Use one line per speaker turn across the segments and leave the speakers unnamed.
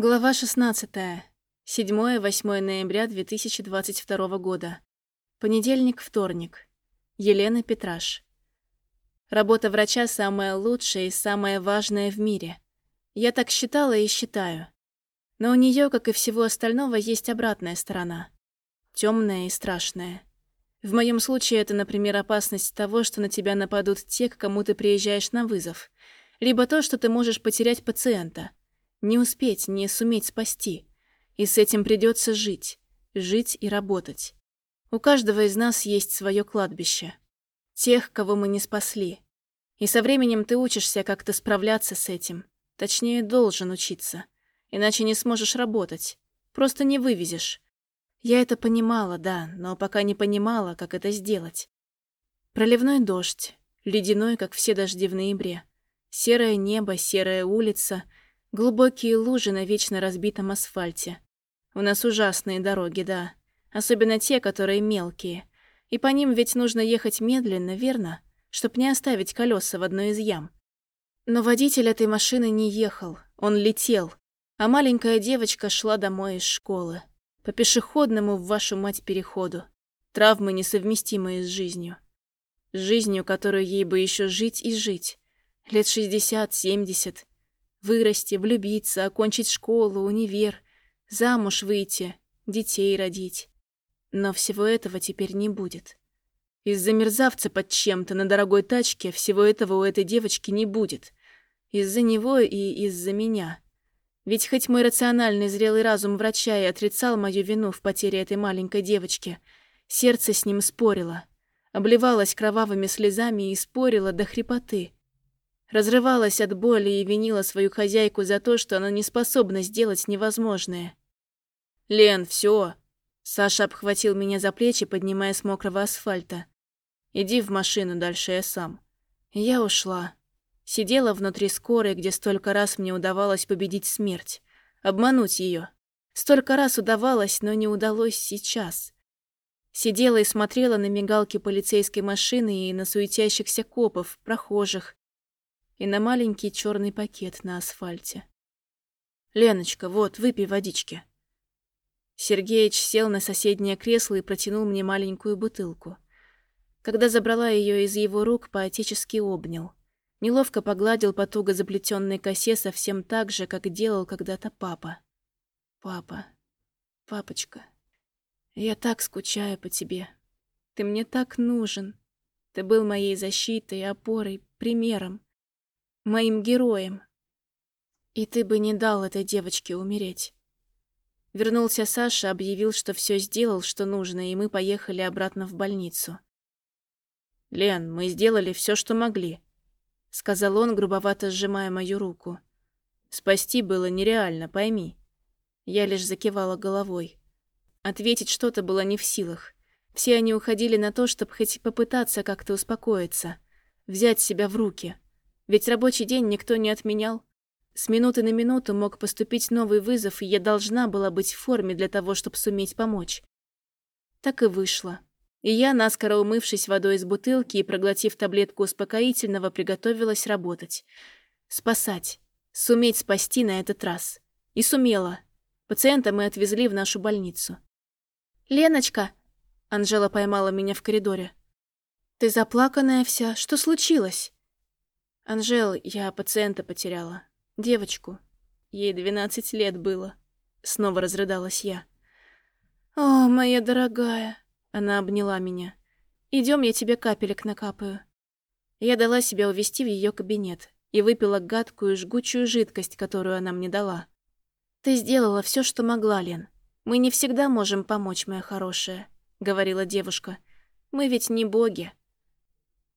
Глава 16. 7-8 ноября 2022 года. Понедельник, вторник. Елена Петраш. Работа врача самая лучшая и самая важная в мире. Я так считала и считаю. Но у нее, как и всего остального, есть обратная сторона. темная и страшная. В моем случае это, например, опасность того, что на тебя нападут те, к кому ты приезжаешь на вызов. Либо то, что ты можешь потерять пациента – не успеть, не суметь спасти. И с этим придется жить. Жить и работать. У каждого из нас есть свое кладбище. Тех, кого мы не спасли. И со временем ты учишься как-то справляться с этим. Точнее, должен учиться. Иначе не сможешь работать. Просто не вывезешь. Я это понимала, да, но пока не понимала, как это сделать. Проливной дождь. Ледяной, как все дожди в ноябре. Серое небо, серая улица — Глубокие лужи на вечно разбитом асфальте. У нас ужасные дороги, да. Особенно те, которые мелкие. И по ним ведь нужно ехать медленно, верно? Чтоб не оставить колеса в одной из ям. Но водитель этой машины не ехал, он летел. А маленькая девочка шла домой из школы. По пешеходному в вашу мать переходу. Травмы, несовместимые с жизнью. С жизнью, которую ей бы еще жить и жить. Лет шестьдесят, семьдесят. Вырасти, влюбиться, окончить школу, универ, замуж выйти, детей родить. Но всего этого теперь не будет. Из-за мерзавца под чем-то на дорогой тачке всего этого у этой девочки не будет. Из-за него и из-за меня. Ведь хоть мой рациональный зрелый разум врача и отрицал мою вину в потере этой маленькой девочки, сердце с ним спорило. Обливалось кровавыми слезами и спорило до хрипоты. Разрывалась от боли и винила свою хозяйку за то, что она не способна сделать невозможное. «Лен, все. Саша обхватил меня за плечи, поднимая с мокрого асфальта. «Иди в машину, дальше я сам». Я ушла. Сидела внутри скорой, где столько раз мне удавалось победить смерть. Обмануть ее. Столько раз удавалось, но не удалось сейчас. Сидела и смотрела на мигалки полицейской машины и на суетящихся копов, прохожих, и на маленький черный пакет на асфальте. «Леночка, вот, выпей водички». Сергеич сел на соседнее кресло и протянул мне маленькую бутылку. Когда забрала ее из его рук, поотечески обнял. Неловко погладил по туго заплетенной косе совсем так же, как делал когда-то папа. «Папа, папочка, я так скучаю по тебе. Ты мне так нужен. Ты был моей защитой, опорой, примером моим героем. И ты бы не дал этой девочке умереть. Вернулся Саша, объявил, что все сделал, что нужно, и мы поехали обратно в больницу. «Лен, мы сделали все, что могли», — сказал он, грубовато сжимая мою руку. «Спасти было нереально, пойми». Я лишь закивала головой. Ответить что-то было не в силах. Все они уходили на то, чтобы хоть попытаться как-то успокоиться, взять себя в руки. Ведь рабочий день никто не отменял. С минуты на минуту мог поступить новый вызов, и я должна была быть в форме для того, чтобы суметь помочь. Так и вышло. И я, наскоро умывшись водой из бутылки и проглотив таблетку успокоительного, приготовилась работать. Спасать. Суметь спасти на этот раз. И сумела. Пациента мы отвезли в нашу больницу. «Леночка!» Анжела поймала меня в коридоре. «Ты заплаканная вся. Что случилось?» «Анжел, я пациента потеряла. Девочку. Ей двенадцать лет было». Снова разрыдалась я. «О, моя дорогая!» Она обняла меня. Идем, я тебе капелек накапаю». Я дала себя увести в ее кабинет и выпила гадкую жгучую жидкость, которую она мне дала. «Ты сделала все, что могла, Лен. Мы не всегда можем помочь, моя хорошая», — говорила девушка. «Мы ведь не боги».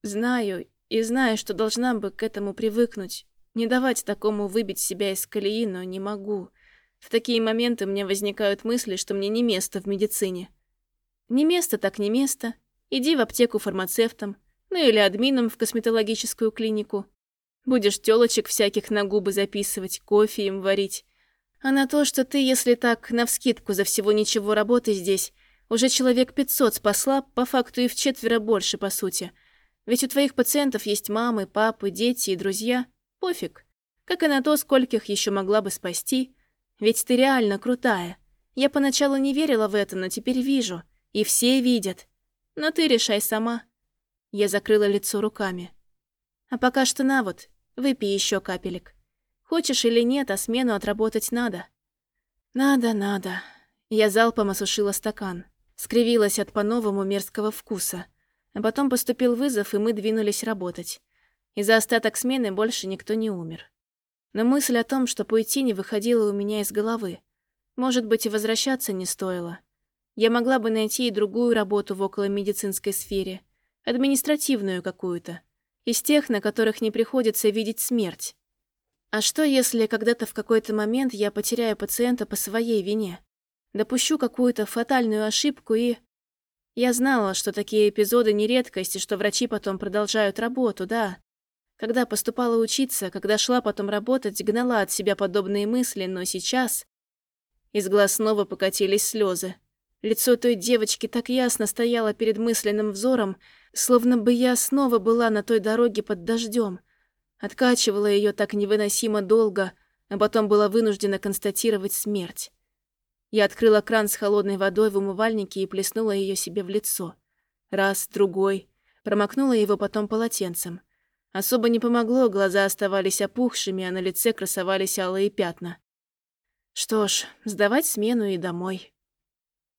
«Знаю, и знаю, что должна бы к этому привыкнуть, не давать такому выбить себя из колеи, но не могу. В такие моменты мне возникают мысли, что мне не место в медицине. Не место так не место. Иди в аптеку фармацевтом, ну или админом в косметологическую клинику. Будешь тёлочек всяких на губы записывать, кофе им варить. А на то, что ты, если так, навскидку за всего ничего работы здесь, уже человек пятьсот спасла, по факту и в четверо больше, по сути – ведь у твоих пациентов есть мамы, папы, дети и друзья. Пофиг. Как и на то, скольких еще могла бы спасти. Ведь ты реально крутая. Я поначалу не верила в это, но теперь вижу. И все видят. Но ты решай сама. Я закрыла лицо руками. А пока что на вот, выпей еще капелек. Хочешь или нет, а смену отработать надо. Надо, надо. Я залпом осушила стакан. Скривилась от по-новому мерзкого вкуса. А потом поступил вызов, и мы двинулись работать. И за остаток смены больше никто не умер. Но мысль о том, что уйти, не выходила у меня из головы. Может быть, и возвращаться не стоило. Я могла бы найти и другую работу в околомедицинской сфере. Административную какую-то. Из тех, на которых не приходится видеть смерть. А что, если когда-то в какой-то момент я потеряю пациента по своей вине? Допущу какую-то фатальную ошибку и... Я знала, что такие эпизоды не редкость, и что врачи потом продолжают работу, да. Когда поступала учиться, когда шла потом работать, гнала от себя подобные мысли, но сейчас... Из глаз снова покатились слезы. Лицо той девочки так ясно стояло перед мысленным взором, словно бы я снова была на той дороге под дождем, Откачивала ее так невыносимо долго, а потом была вынуждена констатировать смерть. Я открыла кран с холодной водой в умывальнике и плеснула ее себе в лицо. Раз, другой. Промокнула его потом полотенцем. Особо не помогло, глаза оставались опухшими, а на лице красовались алые пятна. Что ж, сдавать смену и домой.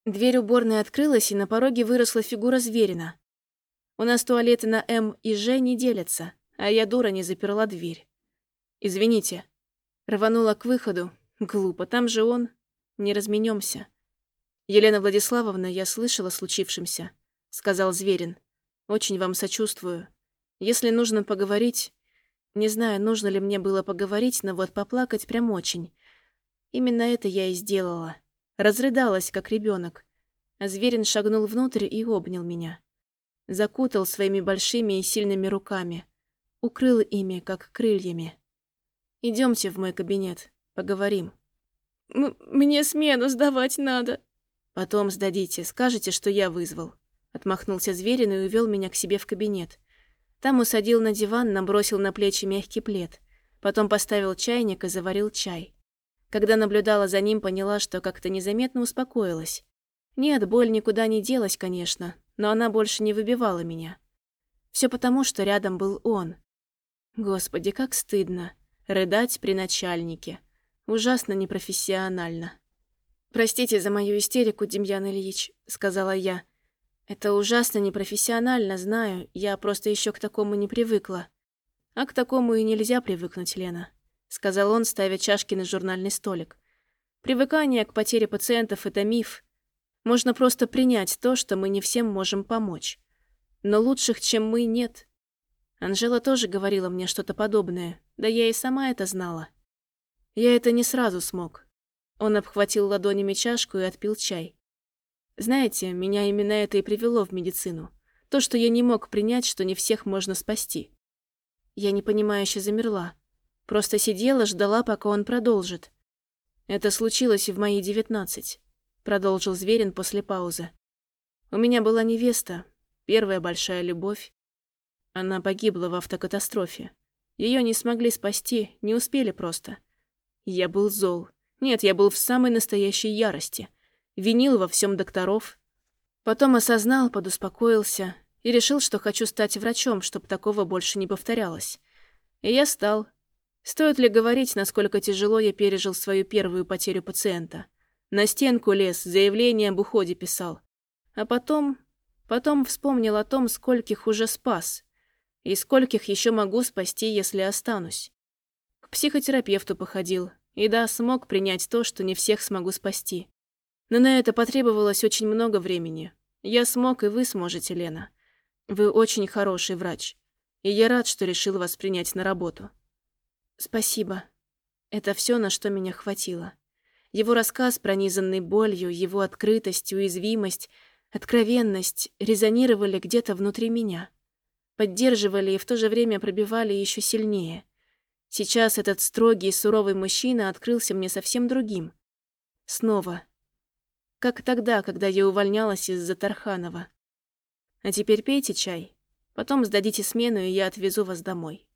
Дверь уборной открылась, и на пороге выросла фигура зверина. У нас туалеты на М и Ж не делятся а я, дура, не заперла дверь. «Извините». Рванула к выходу. Глупо, там же он. Не разменемся. «Елена Владиславовна, я слышала о случившемся», — сказал Зверин. «Очень вам сочувствую. Если нужно поговорить... Не знаю, нужно ли мне было поговорить, но вот поплакать прям очень. Именно это я и сделала. Разрыдалась, как ребенок. Зверин шагнул внутрь и обнял меня. Закутал своими большими и сильными руками укрыл ими, как крыльями. Идемте в мой кабинет, поговорим. Мне смену сдавать надо. Потом сдадите, скажете, что я вызвал. Отмахнулся Зверин и увел меня к себе в кабинет. Там усадил на диван, набросил на плечи мягкий плед. Потом поставил чайник и заварил чай. Когда наблюдала за ним, поняла, что как-то незаметно успокоилась. Нет, боль никуда не делась, конечно, но она больше не выбивала меня. Все потому, что рядом был он. Господи, как стыдно. Рыдать при начальнике. Ужасно непрофессионально. «Простите за мою истерику, Демьян Ильич», — сказала я. «Это ужасно непрофессионально, знаю. Я просто еще к такому не привыкла». «А к такому и нельзя привыкнуть, Лена», — сказал он, ставя чашки на журнальный столик. «Привыкание к потере пациентов — это миф. Можно просто принять то, что мы не всем можем помочь. Но лучших, чем мы, нет. Анжела тоже говорила мне что-то подобное, да я и сама это знала. Я это не сразу смог. Он обхватил ладонями чашку и отпил чай. Знаете, меня именно это и привело в медицину. То, что я не мог принять, что не всех можно спасти. Я непонимающе замерла. Просто сидела, ждала, пока он продолжит. Это случилось в мои девятнадцать. Продолжил Зверин после паузы. У меня была невеста, первая большая любовь. Она погибла в автокатастрофе. Ее не смогли спасти, не успели просто. Я был зол. Нет, я был в самой настоящей ярости. Винил во всем докторов. Потом осознал, подуспокоился и решил, что хочу стать врачом, чтобы такого больше не повторялось. И я стал. Стоит ли говорить, насколько тяжело я пережил свою первую потерю пациента? На стенку лез, заявление об уходе писал. А потом... Потом вспомнил о том, скольких уже спас. И скольких еще могу спасти, если останусь? Психотерапевту походил. И да, смог принять то, что не всех смогу спасти. Но на это потребовалось очень много времени. Я смог, и вы сможете, Лена. Вы очень хороший врач. И я рад, что решил вас принять на работу. Спасибо. Это все, на что меня хватило. Его рассказ, пронизанный болью, его открытость, уязвимость, откровенность резонировали где-то внутри меня поддерживали и в то же время пробивали еще сильнее. Сейчас этот строгий и суровый мужчина открылся мне совсем другим. Снова. Как тогда, когда я увольнялась из-за Тарханова. А теперь пейте чай. Потом сдадите смену, и я отвезу вас домой.